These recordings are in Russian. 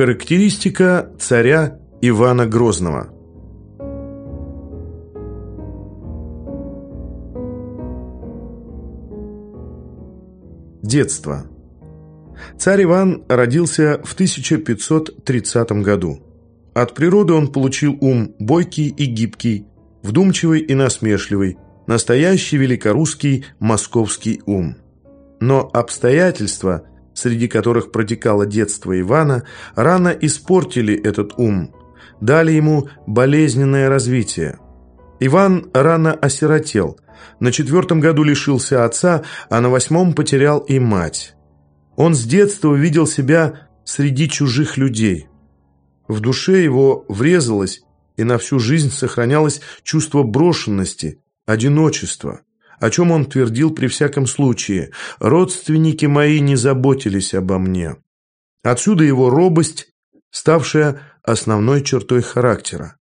Характеристика царя Ивана Грозного Детство Царь Иван родился в 1530 году. От природы он получил ум бойкий и гибкий, вдумчивый и насмешливый, настоящий великорусский московский ум. Но обстоятельства, среди которых протекало детство Ивана, рано испортили этот ум, дали ему болезненное развитие. Иван рано осиротел, на четвертом году лишился отца, а на восьмом потерял и мать. Он с детства увидел себя среди чужих людей. В душе его врезалось и на всю жизнь сохранялось чувство брошенности, одиночества, о чем он твердил при всяком случае. «Родственники мои не заботились обо мне». Отсюда его робость, ставшая основной чертой характера.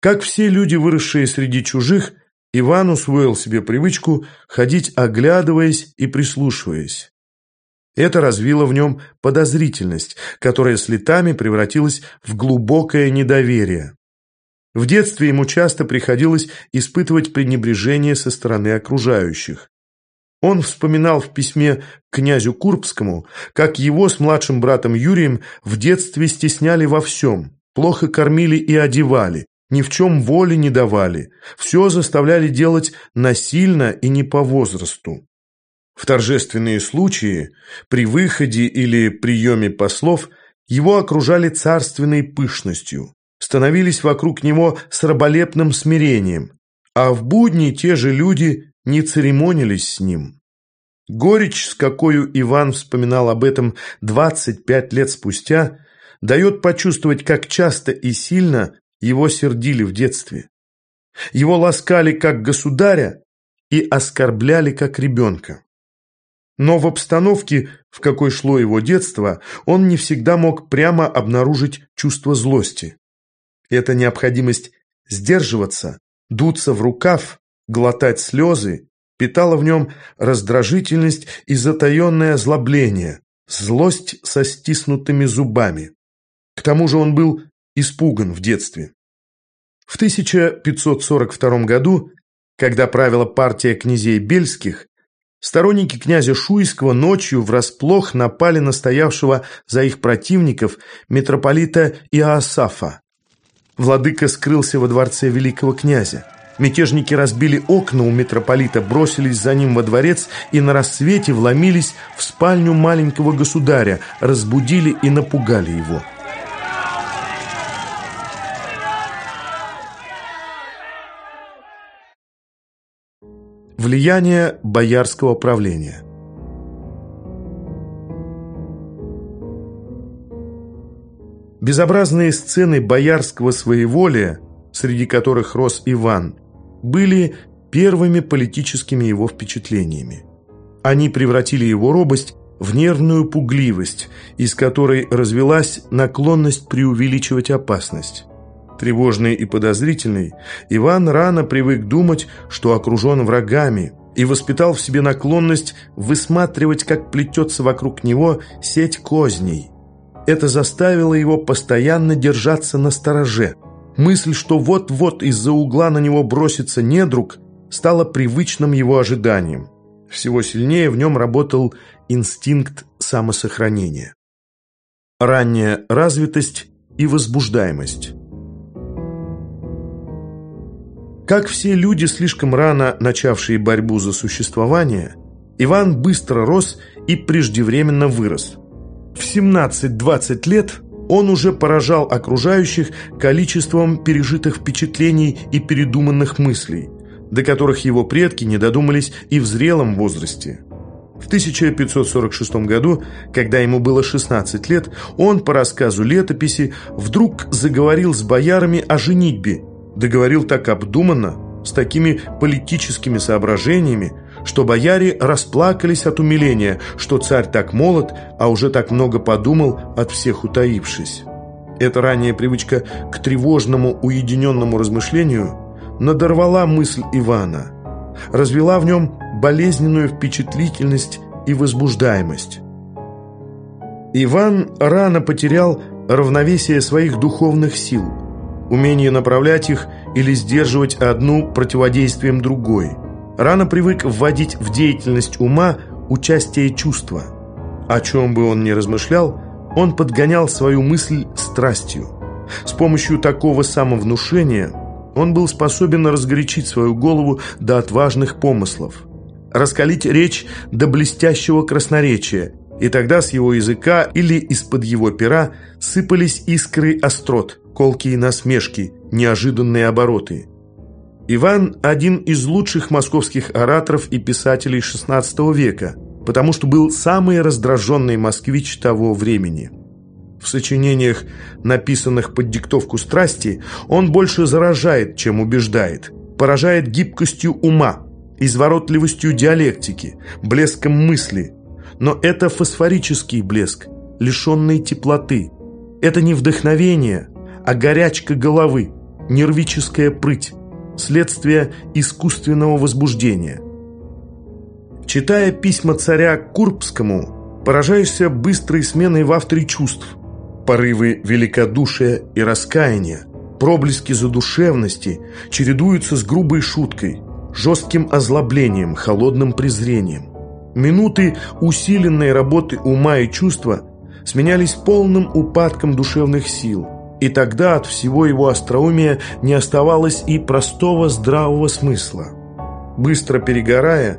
Как все люди, выросшие среди чужих, Иван усвоил себе привычку ходить оглядываясь и прислушиваясь. Это развило в нем подозрительность, которая с летами превратилась в глубокое недоверие. В детстве ему часто приходилось испытывать пренебрежение со стороны окружающих. Он вспоминал в письме князю Курбскому, как его с младшим братом Юрием в детстве стесняли во всем, плохо кормили и одевали, ни в чем воли не давали, все заставляли делать насильно и не по возрасту. В торжественные случаи, при выходе или приеме послов, его окружали царственной пышностью, становились вокруг него с раболепным смирением, а в будни те же люди не церемонились с ним. Горечь, с какой Иван вспоминал об этом 25 лет спустя, дает почувствовать, как часто и сильно его сердили в детстве. Его ласкали как государя и оскорбляли как ребенка. Но в обстановке, в какой шло его детство, он не всегда мог прямо обнаружить чувство злости. Эта необходимость сдерживаться, дуться в рукав, глотать слезы, питала в нем раздражительность и затаенное озлобление, злость со стиснутыми зубами. К тому же он был испуган в детстве. В 1542 году, когда правила партия князей Бельских, Сторонники князя Шуйского ночью врасплох напали на стоявшего за их противников митрополита Иоасафа. Владыка скрылся во дворце великого князя. Мятежники разбили окна у митрополита, бросились за ним во дворец и на рассвете вломились в спальню маленького государя, разбудили и напугали его. Влияние боярского правления Безобразные сцены боярского своеволия, среди которых рос Иван, были первыми политическими его впечатлениями. Они превратили его робость в нервную пугливость, из которой развелась наклонность преувеличивать опасность. Тревожный и подозрительный, Иван рано привык думать, что окружен врагами, и воспитал в себе наклонность высматривать, как плетется вокруг него сеть козней. Это заставило его постоянно держаться на стороже. Мысль, что вот-вот из-за угла на него бросится недруг, стала привычным его ожиданием. Всего сильнее в нем работал инстинкт самосохранения. Ранняя развитость и возбуждаемость. Как все люди, слишком рано начавшие борьбу за существование, Иван быстро рос и преждевременно вырос. В 17-20 лет он уже поражал окружающих количеством пережитых впечатлений и передуманных мыслей, до которых его предки не додумались и в зрелом возрасте. В 1546 году, когда ему было 16 лет, он, по рассказу летописи, вдруг заговорил с боярами о женитьбе договорил так обдуманно, с такими политическими соображениями, что бояре расплакались от умиления, что царь так молод, а уже так много подумал, от всех утаившись. Эта ранняя привычка к тревожному уединенному размышлению надорвала мысль Ивана, развела в нем болезненную впечатлительность и возбуждаемость. Иван рано потерял равновесие своих духовных сил, умение направлять их или сдерживать одну противодействием другой. Рано привык вводить в деятельность ума участие чувства. О чем бы он ни размышлял, он подгонял свою мысль страстью. С помощью такого самовнушения он был способен разгорячить свою голову до отважных помыслов, раскалить речь до блестящего красноречия, и тогда с его языка или из-под его пера сыпались искры острот, колкие насмешки, неожиданные обороты. Иван – один из лучших московских ораторов и писателей XVI века, потому что был самый раздраженный москвич того времени. В сочинениях, написанных под диктовку страсти, он больше заражает, чем убеждает, поражает гибкостью ума, изворотливостью диалектики, блеском мысли – но это фосфорический блеск, лишенный теплоты. Это не вдохновение, а горячка головы, нервическая прыть, следствие искусственного возбуждения. Читая письма царя Курбскому, поражаешься быстрой сменой в авторе чувств, порывы великодушия и раскаяния, проблески задушевности чередуются с грубой шуткой, жестким озлоблением, холодным презрением. Минуты усиленной работы ума и чувства сменялись полным упадком душевных сил. И тогда от всего его остроумия не оставалось и простого здравого смысла. Быстро перегорая,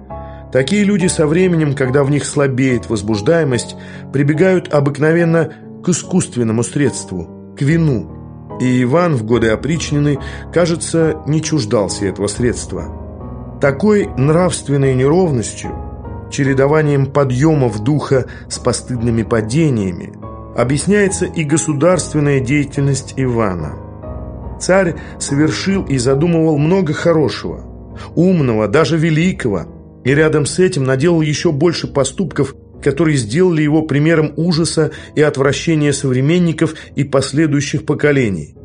такие люди со временем, когда в них слабеет возбуждаемость, прибегают обыкновенно к искусственному средству, к вину. И Иван в годы опричнины, кажется, не чуждался этого средства. Такой нравственной неровностью – чередованием подъемов духа с постыдными падениями, объясняется и государственная деятельность Ивана. Царь совершил и задумывал много хорошего, умного, даже великого, и рядом с этим наделал еще больше поступков, которые сделали его примером ужаса и отвращения современников и последующих поколений.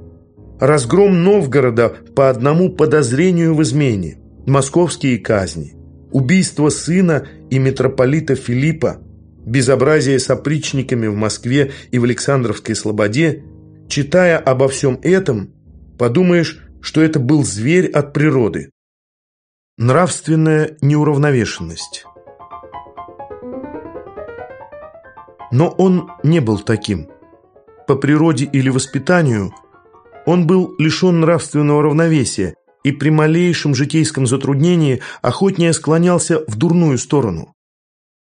Разгром Новгорода по одному подозрению в измене, московские казни – убийство сына и митрополита Филиппа, безобразие с опричниками в Москве и в Александровской Слободе, читая обо всем этом, подумаешь, что это был зверь от природы. Нравственная неуравновешенность. Но он не был таким. По природе или воспитанию он был лишен нравственного равновесия и при малейшем житейском затруднении охотнее склонялся в дурную сторону.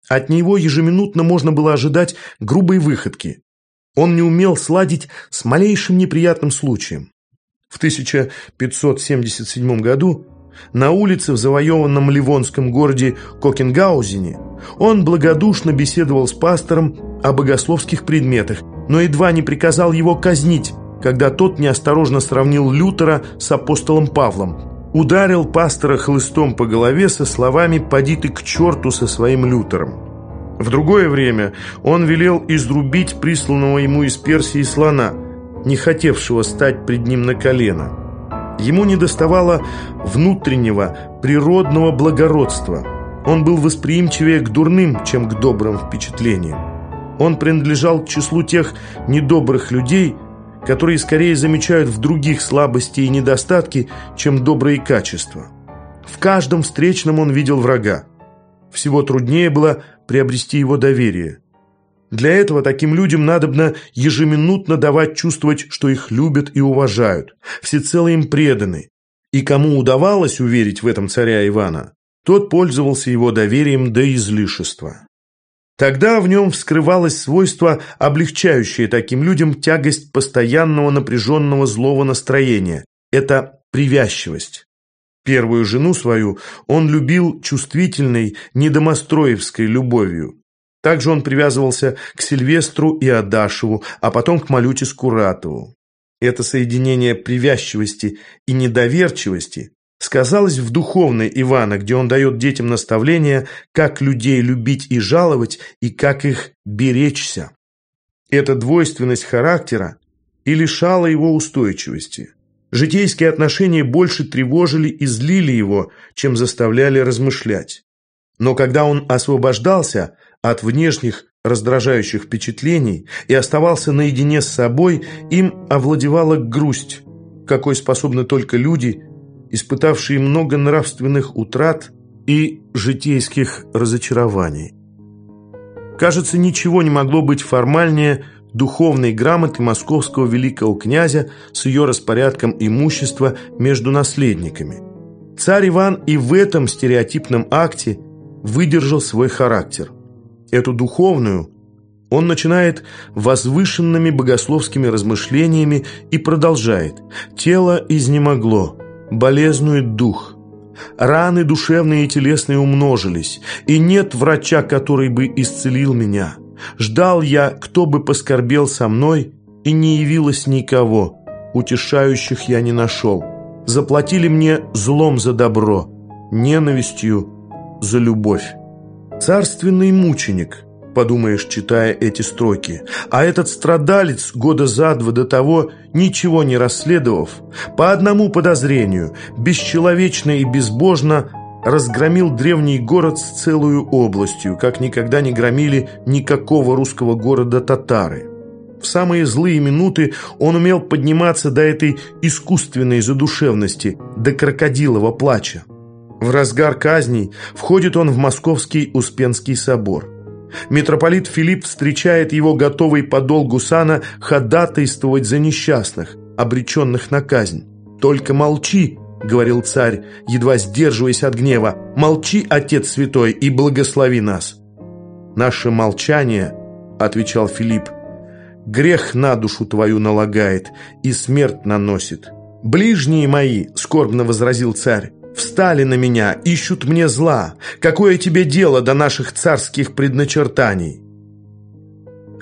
От него ежеминутно можно было ожидать грубой выходки. Он не умел сладить с малейшим неприятным случаем. В 1577 году на улице в завоеванном ливонском городе Кокенгаузене он благодушно беседовал с пастором о богословских предметах, но едва не приказал его казнить когда тот неосторожно сравнил Лютера с апостолом Павлом. Ударил пастора хлыстом по голове со словами «Поди ты к черту со своим Лютером». В другое время он велел изрубить присланного ему из Персии слона, не хотевшего стать пред ним на колено. Ему недоставало внутреннего, природного благородства. Он был восприимчивее к дурным, чем к добрым впечатлениям. Он принадлежал к числу тех недобрых людей, которые скорее замечают в других слабости и недостатки, чем добрые качества. В каждом встречном он видел врага. Всего труднее было приобрести его доверие. Для этого таким людям надобно ежеминутно давать чувствовать, что их любят и уважают, всецело им преданы. И кому удавалось уверить в этом царя Ивана, тот пользовался его доверием до излишества. Тогда в нем вскрывалось свойство, облегчающее таким людям тягость постоянного напряженного злого настроения. Это привязчивость. Первую жену свою он любил чувствительной, недомостроевской любовью. Также он привязывался к Сильвестру и Адашеву, а потом к Малюте Скуратову. Это соединение привязчивости и недоверчивости сказалось в духовной Ивана, где он дает детям наставления, как людей любить и жаловать, и как их беречься. Эта двойственность характера и лишала его устойчивости. Житейские отношения больше тревожили и злили его, чем заставляли размышлять. Но когда он освобождался от внешних раздражающих впечатлений и оставался наедине с собой, им овладевала грусть, какой способны только люди, испытавшие много нравственных утрат и житейских разочарований. Кажется, ничего не могло быть формальнее духовной грамоты московского великого князя с ее распорядком имущества между наследниками. Царь Иван и в этом стереотипном акте выдержал свой характер. Эту духовную он начинает возвышенными богословскими размышлениями и продолжает «Тело изнемогло, болезнует дух». Раны душевные и телесные умножились, и нет врача, который бы исцелил меня. Ждал я, кто бы поскорбел со мной, и не явилось никого. Утешающих я не нашел. Заплатили мне злом за добро, ненавистью за любовь. Царственный мученик, подумаешь, читая эти строки, а этот страдалец года за два до того, ничего не расследовав, по одному подозрению, бесчеловечно и безбожно разгромил древний город с целую областью, как никогда не громили никакого русского города татары. В самые злые минуты он умел подниматься до этой искусственной задушевности, до крокодилова плача. В разгар казней входит он в Московский Успенский собор. Митрополит Филипп встречает его готовый по долгу сана ходатайствовать за несчастных, обреченных на казнь. «Только молчи», — говорил царь, едва сдерживаясь от гнева, «молчи, Отец Святой, и благослови нас». «Наше молчание», — отвечал Филипп, — «грех на душу твою налагает и смерть наносит». «Ближние мои», — скорбно возразил царь, Встали на меня, ищут мне зла. Какое тебе дело до наших царских предначертаний?»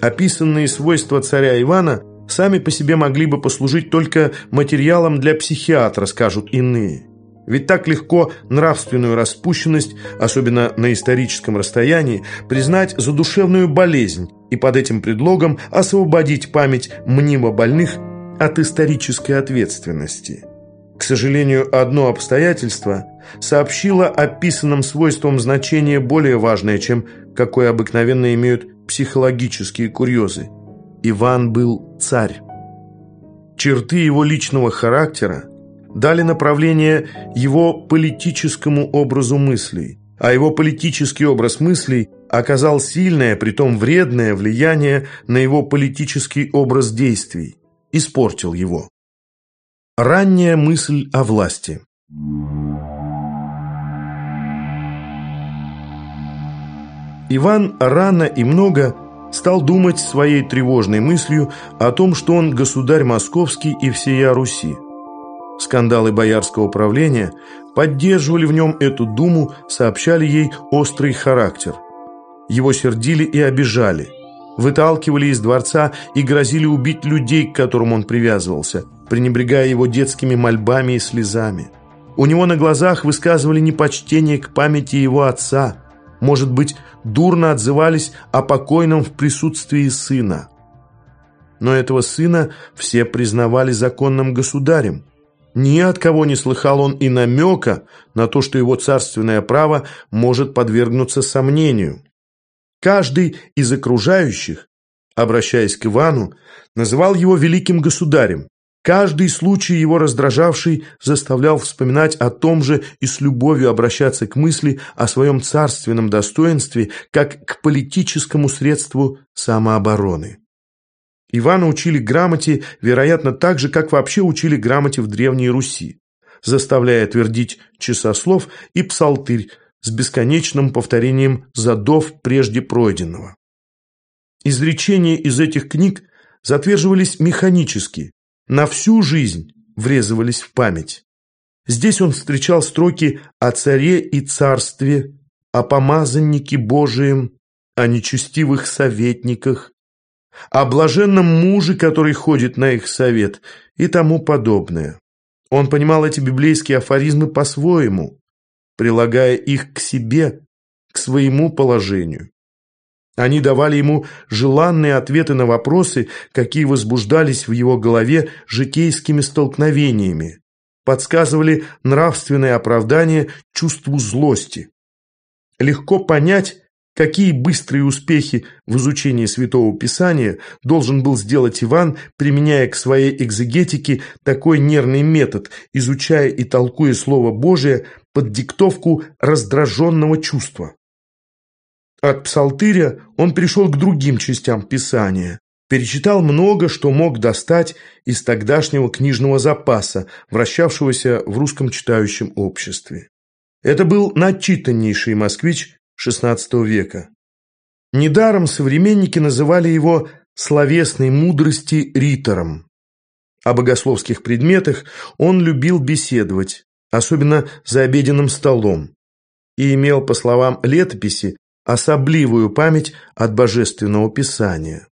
Описанные свойства царя Ивана сами по себе могли бы послужить только материалом для психиатра, скажут иные. Ведь так легко нравственную распущенность, особенно на историческом расстоянии, признать за душевную болезнь и под этим предлогом освободить память мнимо больных от исторической ответственности. К сожалению, одно обстоятельство сообщило описанным свойствам значение более важное, чем какое обыкновенно имеют психологические курьезы. Иван был царь. Черты его личного характера дали направление его политическому образу мыслей, а его политический образ мыслей оказал сильное, притом вредное влияние на его политический образ действий, испортил его. Ранняя мысль о власти Иван рано и много стал думать своей тревожной мыслью о том, что он государь московский и всея Руси. Скандалы боярского правления поддерживали в нем эту думу, сообщали ей острый характер. Его сердили и обижали, выталкивали из дворца и грозили убить людей, к которым он привязывался – пренебрегая его детскими мольбами и слезами. У него на глазах высказывали непочтение к памяти его отца, может быть, дурно отзывались о покойном в присутствии сына. Но этого сына все признавали законным государем. Ни от кого не слыхал он и намека на то, что его царственное право может подвергнуться сомнению. Каждый из окружающих, обращаясь к Ивану, называл его великим государем, Каждый случай его раздражавший заставлял вспоминать о том же и с любовью обращаться к мысли о своем царственном достоинстве как к политическому средству самообороны. Ивана учили грамоте, вероятно, так же, как вообще учили грамоте в Древней Руси, заставляя твердить часослов и псалтырь с бесконечным повторением задов прежде пройденного. Изречения из этих книг затверживались механически, на всю жизнь врезывались в память. Здесь он встречал строки о царе и царстве, о помазаннике Божием, о нечестивых советниках, о блаженном муже, который ходит на их совет и тому подобное. Он понимал эти библейские афоризмы по-своему, прилагая их к себе, к своему положению. Они давали ему желанные ответы на вопросы, какие возбуждались в его голове житейскими столкновениями, подсказывали нравственное оправдание чувству злости. Легко понять, Какие быстрые успехи в изучении Святого Писания должен был сделать Иван, применяя к своей экзегетике такой нервный метод, изучая и толкуя Слово Божие под диктовку раздраженного чувства. От псалтыря он перешел к другим частям Писания, перечитал много, что мог достать из тогдашнего книжного запаса, вращавшегося в русском читающем обществе. Это был начитаннейший москвич XVI века. Недаром современники называли его словесной мудрости ритором. О богословских предметах он любил беседовать, особенно за обеденным столом, и имел, по словам летописи, особливую память от божественного писания.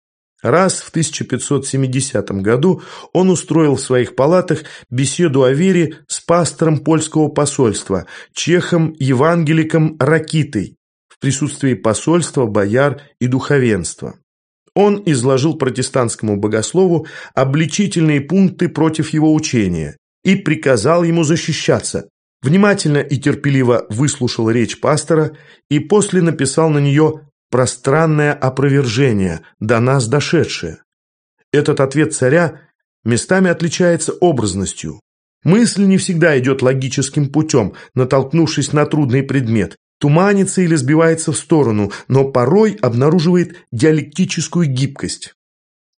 Раз в 1570 году он устроил в своих палатах беседу о вере с пастором польского посольства, чехом-евангеликом Ракитой, присутствии посольства, бояр и духовенства. Он изложил протестантскому богослову обличительные пункты против его учения и приказал ему защищаться. Внимательно и терпеливо выслушал речь пастора и после написал на нее пространное опровержение, до нас дошедшее. Этот ответ царя местами отличается образностью. Мысль не всегда идет логическим путем, натолкнувшись на трудный предмет, туманится или сбивается в сторону, но порой обнаруживает диалектическую гибкость.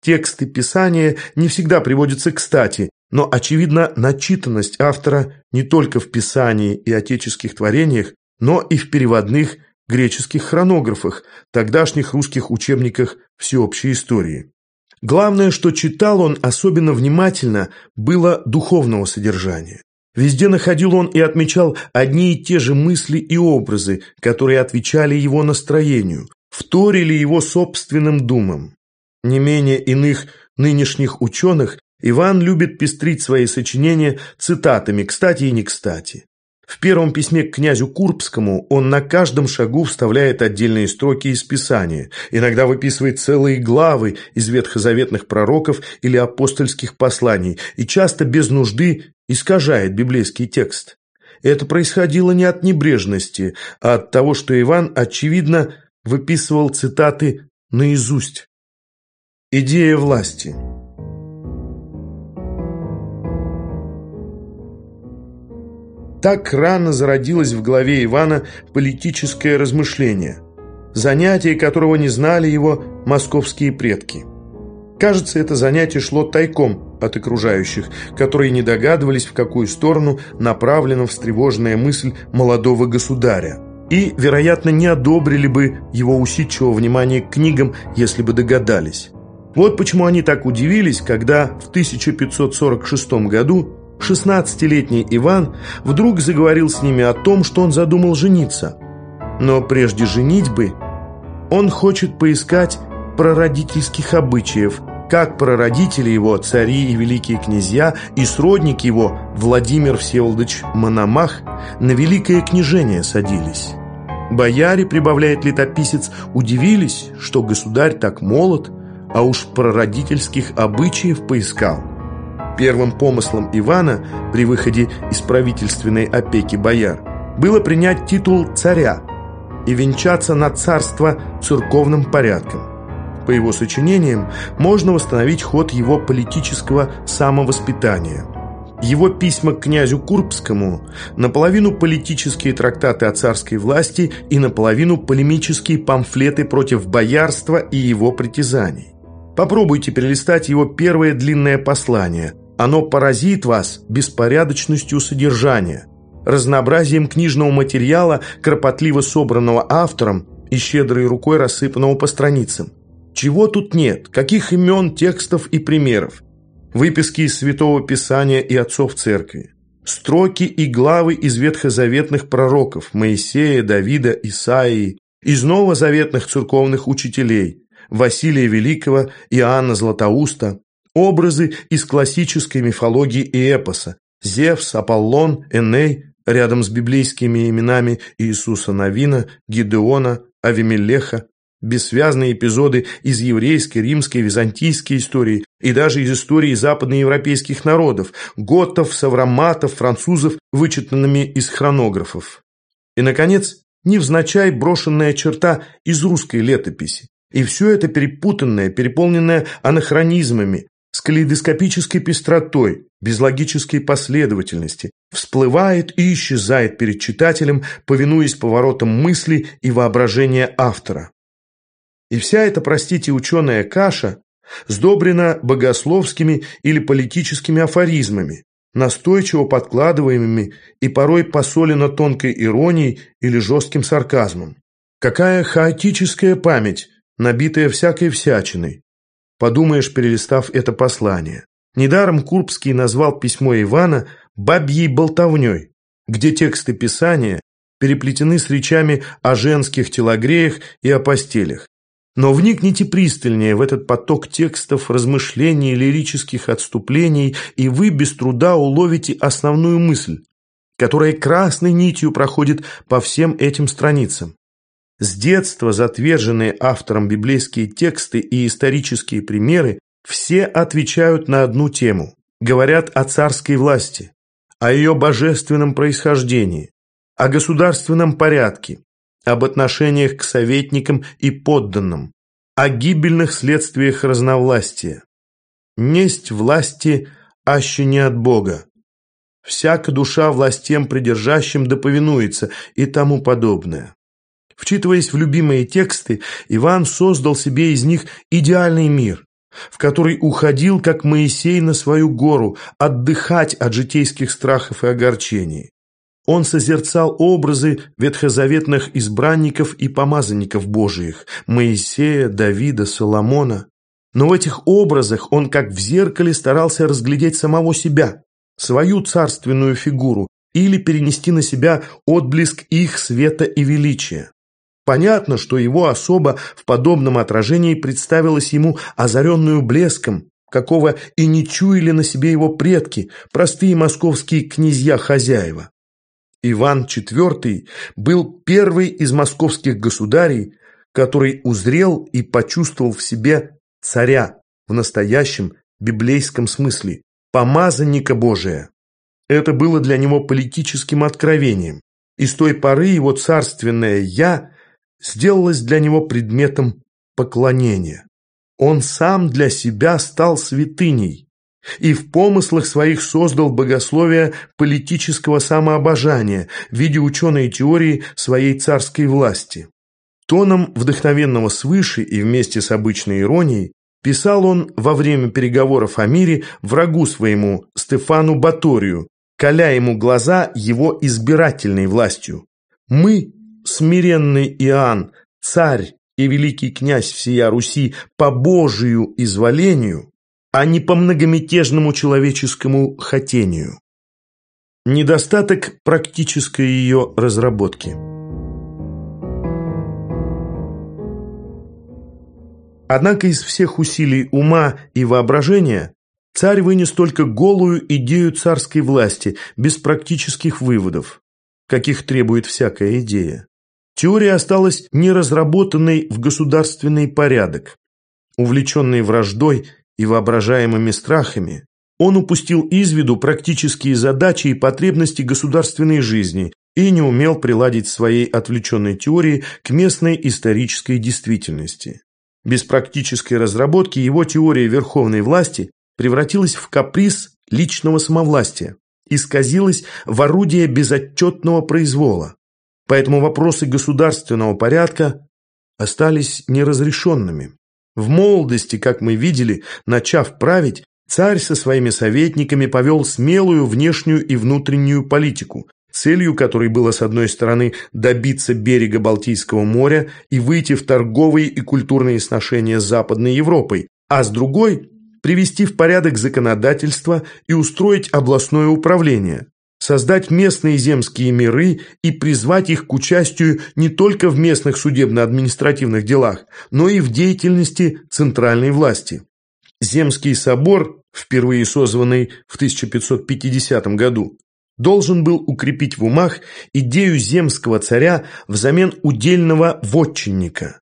Тексты Писания не всегда приводятся кстати, но, очевидно, начитанность автора не только в Писании и отеческих творениях, но и в переводных греческих хронографах, тогдашних русских учебниках всеобщей истории. Главное, что читал он особенно внимательно, было духовного содержания. Везде находил он и отмечал одни и те же мысли и образы, которые отвечали его настроению, вторили его собственным думам. Не менее иных нынешних ученых Иван любит пестрить свои сочинения цитатами, кстати и не кстати. В первом письме к князю Курбскому он на каждом шагу вставляет отдельные строки из Писания, иногда выписывает целые главы из ветхозаветных пророков или апостольских посланий и часто без нужды искажает библейский текст. Это происходило не от небрежности, а от того, что Иван, очевидно, выписывал цитаты наизусть. Идея власти – Так рано зародилось в голове Ивана политическое размышление, занятие которого не знали его московские предки. Кажется, это занятие шло тайком от окружающих, которые не догадывались, в какую сторону направлена встревоженная мысль молодого государя. И, вероятно, не одобрили бы его усидчивого внимания к книгам, если бы догадались. Вот почему они так удивились, когда в 1546 году 16-летний Иван вдруг заговорил с ними о том, что он задумал жениться. Но прежде женитьбы он хочет поискать прародительских обычаев, как прародители его, цари и великие князья, и сродник его, Владимир Всеволодович Мономах, на великое княжение садились. Бояре, прибавляет летописец, удивились, что государь так молод, а уж прародительских обычаев поискал. Первым помыслом Ивана при выходе из правительственной опеки бояр было принять титул царя и венчаться на царство церковным порядком. По его сочинениям можно восстановить ход его политического самовоспитания. Его письма к князю Курбскому наполовину политические трактаты о царской власти и наполовину полемические памфлеты против боярства и его притязаний. Попробуйте перелистать его первое длинное послание – оно поразит вас беспорядочностью содержания, разнообразием книжного материала, кропотливо собранного автором и щедрой рукой рассыпанного по страницам. Чего тут нет, каких имен, текстов и примеров. Выписки из Святого Писания и отцов церкви. Строки и главы из ветхозаветных пророков Моисея, Давида, Исаии, из новозаветных церковных учителей Василия Великого, Иоанна Златоуста, Образы из классической мифологии и эпоса. Зевс, Аполлон, Эней, рядом с библейскими именами Иисуса Навина, Гидеона, Авимелеха, бессвязные эпизоды из еврейской, римской, византийской истории и даже из истории западноевропейских народов, готов, савроматов, французов, вычитанными из хронографов. И, наконец, невзначай брошенная черта из русской летописи. И все это перепутанное, переполненное анахронизмами, с калейдоскопической пестротой, без логической последовательности, всплывает и исчезает перед читателем, повинуясь поворотам мысли и воображения автора. И вся эта, простите, ученая каша сдобрена богословскими или политическими афоризмами, настойчиво подкладываемыми и порой посолено тонкой иронией или жестким сарказмом. Какая хаотическая память, набитая всякой всячиной. Подумаешь, перелистав это послание. Недаром Курбский назвал письмо Ивана «бабьей болтовней», где тексты Писания переплетены с речами о женских телогреях и о постелях. Но вникните пристальнее в этот поток текстов, размышлений, лирических отступлений, и вы без труда уловите основную мысль, которая красной нитью проходит по всем этим страницам. С детства затверженные автором библейские тексты и исторические примеры все отвечают на одну тему. Говорят о царской власти, о ее божественном происхождении, о государственном порядке, об отношениях к советникам и подданным, о гибельных следствиях разновластия. Несть власти аще не от Бога. Всяка душа властям придержащим доповинуется и тому подобное. Вчитываясь в любимые тексты, Иван создал себе из них идеальный мир, в который уходил, как Моисей на свою гору, отдыхать от житейских страхов и огорчений. Он созерцал образы ветхозаветных избранников и помазанников Божиих – Моисея, Давида, Соломона. Но в этих образах он, как в зеркале, старался разглядеть самого себя, свою царственную фигуру, или перенести на себя отблеск их света и величия. Понятно, что его особа в подобном отражении представилась ему озаренную блеском, какого и не чуяли на себе его предки, простые московские князья-хозяева. Иван IV был первый из московских государей, который узрел и почувствовал в себе царя в настоящем библейском смысле, помазанника Божия. Это было для него политическим откровением, и с той поры его царственное «я» сделалось для него предметом поклонения. Он сам для себя стал святыней и в помыслах своих создал богословие политического самообожания в виде ученой теории своей царской власти. Тоном вдохновенного свыше и вместе с обычной иронией писал он во время переговоров о мире врагу своему Стефану Баторию, коля ему глаза его избирательной властью. «Мы, смиренный Иоанн, царь и великий князь всея Руси по Божию изволению, а не по многомятежному человеческому хотению. Недостаток практической ее разработки. Однако из всех усилий ума и воображения царь вынес только голую идею царской власти, без практических выводов, каких требует всякая идея. Теория осталась неразработанной в государственный порядок. Увлеченный враждой и воображаемыми страхами, он упустил из виду практические задачи и потребности государственной жизни и не умел приладить своей отвлеченной теории к местной исторической действительности. Без практической разработки его теория верховной власти превратилась в каприз личного самовластия, исказилась в орудие безотчетного произвола. Поэтому вопросы государственного порядка остались неразрешенными. В молодости, как мы видели, начав править, царь со своими советниками повел смелую внешнюю и внутреннюю политику, целью которой было, с одной стороны, добиться берега Балтийского моря и выйти в торговые и культурные сношения с Западной Европой, а с другой – привести в порядок законодательство и устроить областное управление, создать местные земские миры и призвать их к участию не только в местных судебно-административных делах, но и в деятельности центральной власти. Земский собор, впервые созванный в 1550 году, должен был укрепить в умах идею земского царя взамен удельного вотчинника.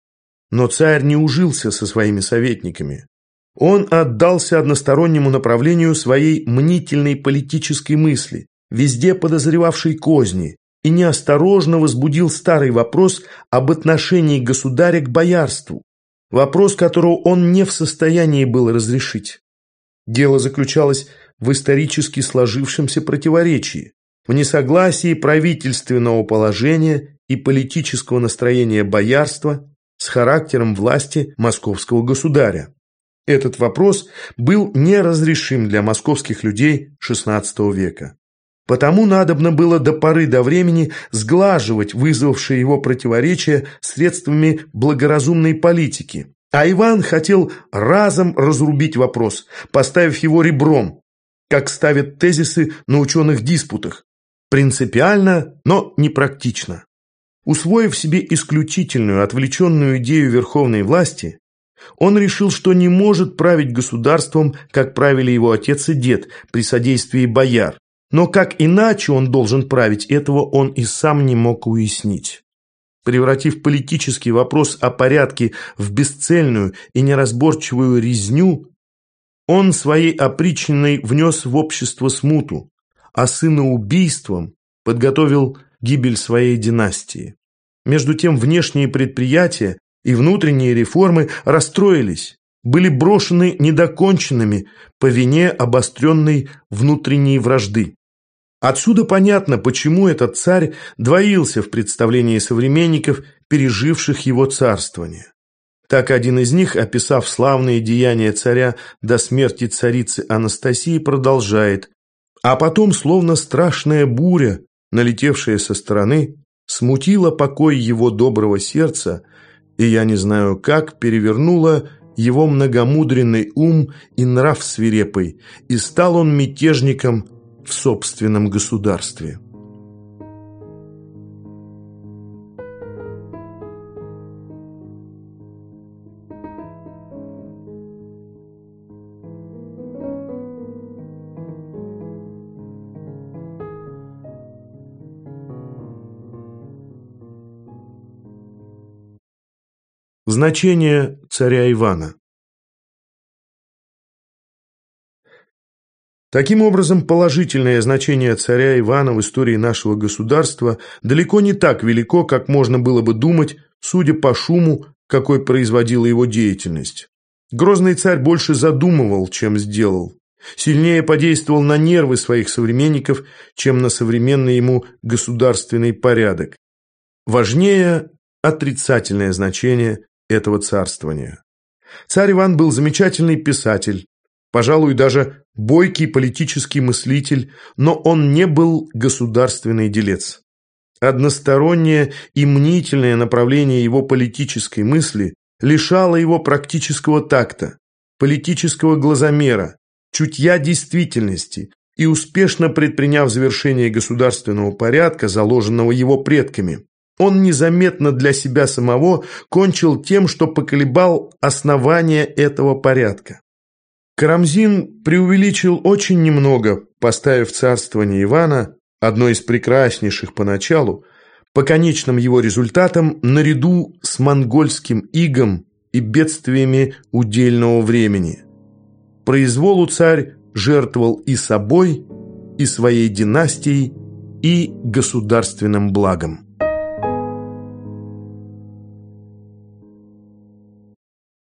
Но царь не ужился со своими советниками. Он отдался одностороннему направлению своей мнительной политической мысли, везде подозревавший козни, и неосторожно возбудил старый вопрос об отношении государя к боярству, вопрос которого он не в состоянии был разрешить. Дело заключалось в исторически сложившемся противоречии, в несогласии правительственного положения и политического настроения боярства с характером власти московского государя. Этот вопрос был неразрешим для московских людей XVI века. Потому надобно было до поры до времени сглаживать вызвавшие его противоречия средствами благоразумной политики. А Иван хотел разом разрубить вопрос, поставив его ребром, как ставят тезисы на ученых диспутах. Принципиально, но непрактично. Усвоив себе исключительную отвлеченную идею верховной власти, он решил, что не может править государством, как правили его отец и дед при содействии бояр, но как иначе он должен править, этого он и сам не мог уяснить. Превратив политический вопрос о порядке в бесцельную и неразборчивую резню, он своей опричниной внес в общество смуту, а сыноубийством подготовил гибель своей династии. Между тем внешние предприятия и внутренние реформы расстроились, были брошены недоконченными по вине обостренной внутренней вражды. Отсюда понятно, почему этот царь двоился в представлении современников, переживших его царствование. Так один из них, описав славные деяния царя до смерти царицы Анастасии, продолжает «А потом, словно страшная буря, налетевшая со стороны, смутила покой его доброго сердца, и я не знаю как перевернула его многомудренный ум и нрав свирепый, и стал он мятежником в собственном государстве. Значение царя Ивана Таким образом, положительное значение царя Ивана в истории нашего государства далеко не так велико, как можно было бы думать, судя по шуму, какой производила его деятельность. Грозный царь больше задумывал, чем сделал. Сильнее подействовал на нервы своих современников, чем на современный ему государственный порядок. Важнее отрицательное значение этого царствования. Царь Иван был замечательный писатель, пожалуй, даже бойкий политический мыслитель, но он не был государственный делец. Одностороннее и мнительное направление его политической мысли лишало его практического такта, политического глазомера, чутья действительности и успешно предприняв завершение государственного порядка, заложенного его предками, он незаметно для себя самого кончил тем, что поколебал основание этого порядка. Карамзин преувеличил очень немного, поставив царствование Ивана, одно из прекраснейших поначалу, по конечным его результатам наряду с монгольским игом и бедствиями удельного времени. Произволу царь жертвовал и собой, и своей династией, и государственным благом.